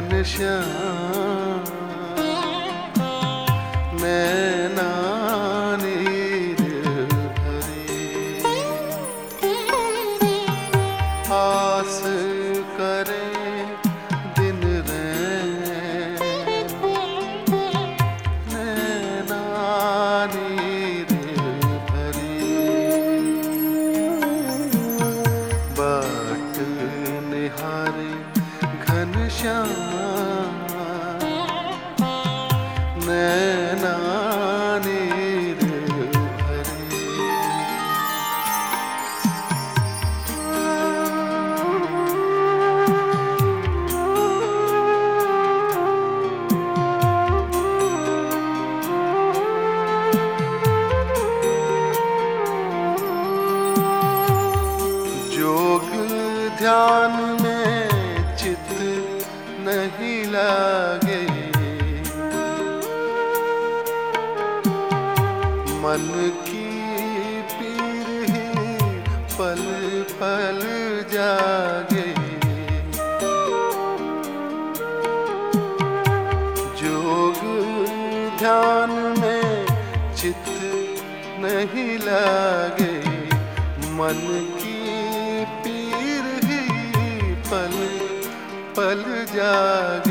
घनश्याम नैना நானே. पल पल जागे। जोग ध्यान में चित नहीं लागे। मन की पीर ही पल पल जागे।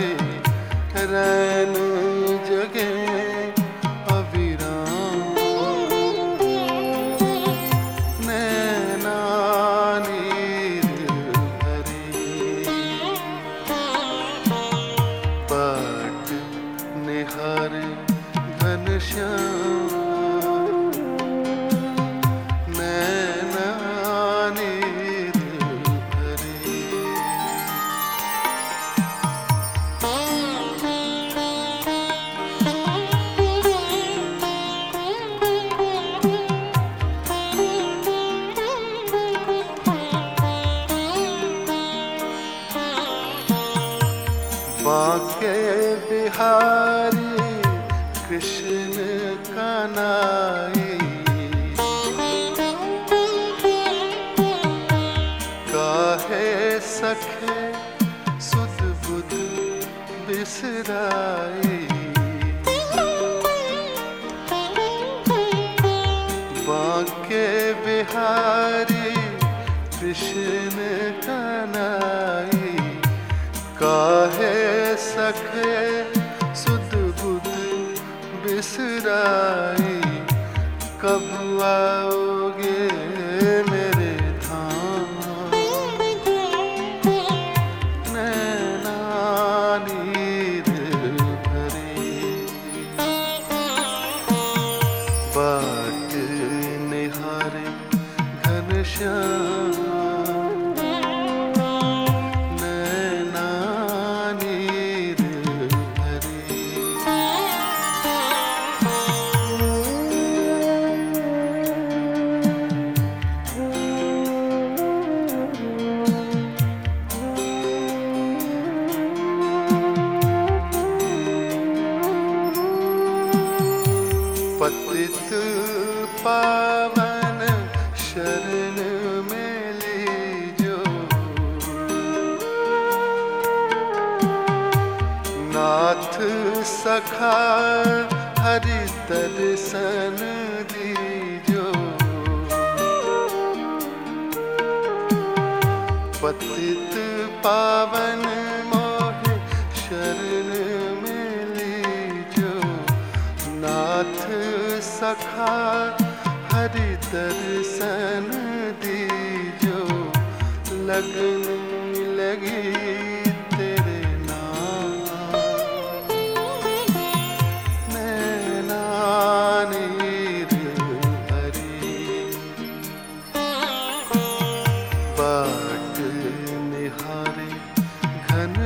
बाके बिहारी कृष्ण कनाई काहे सखे सुध बुध बिसराई। काहे सखे सुध बुध बिसराई कब आओगे पतित पावन मोहे शरण मिली जो नाथ सखा हरि दर्शन दीजो लगन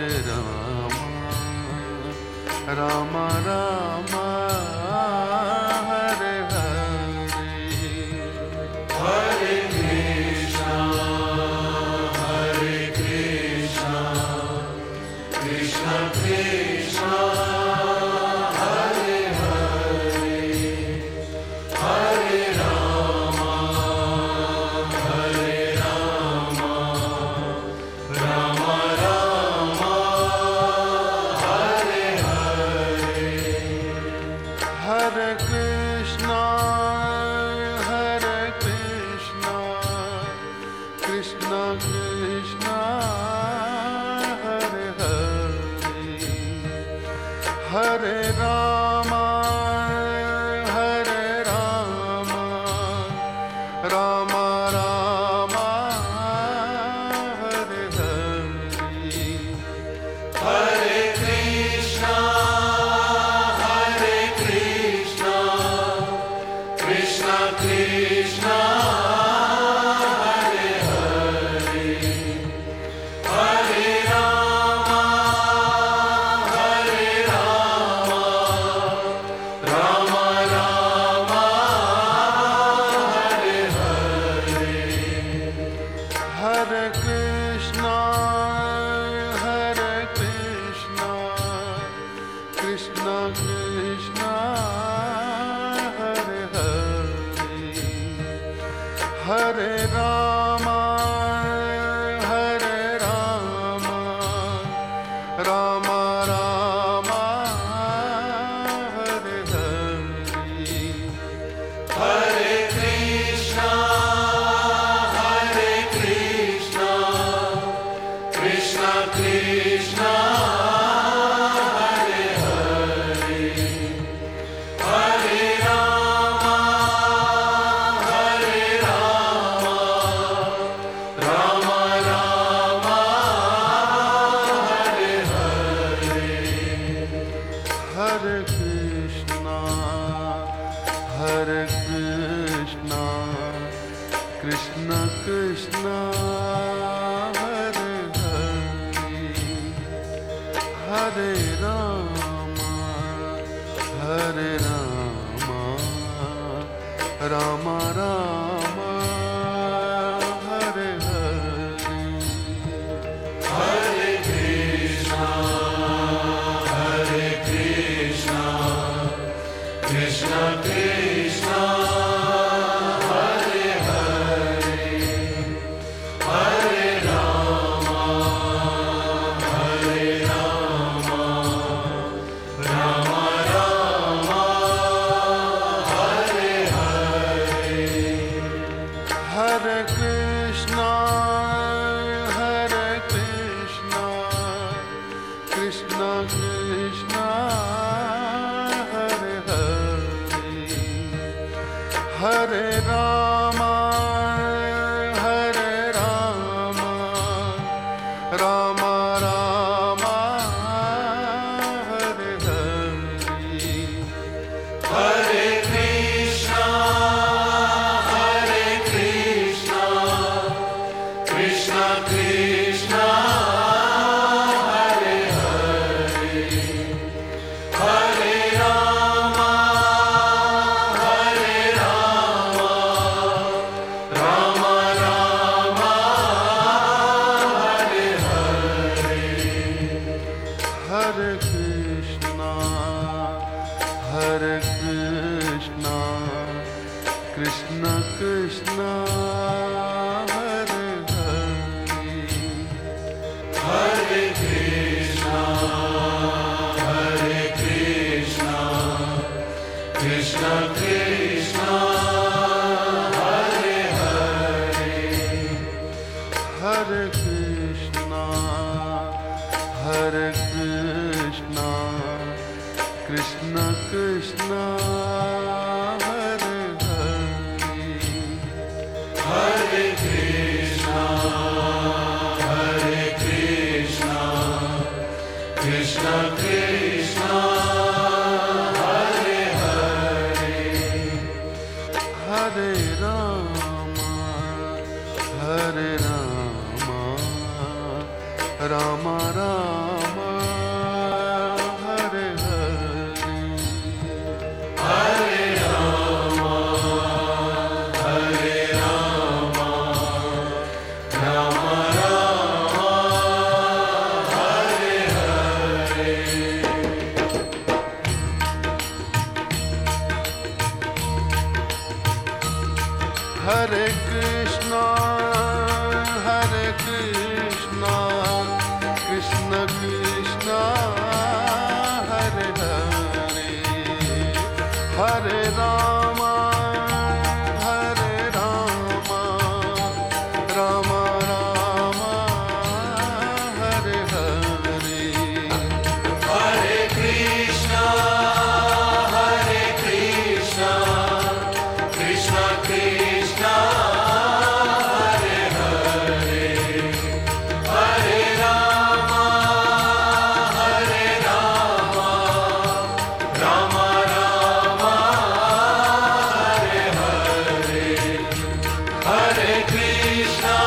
Ram Ram Ram Krishna Krishna. Hare Rama. with all. Hare Krishna.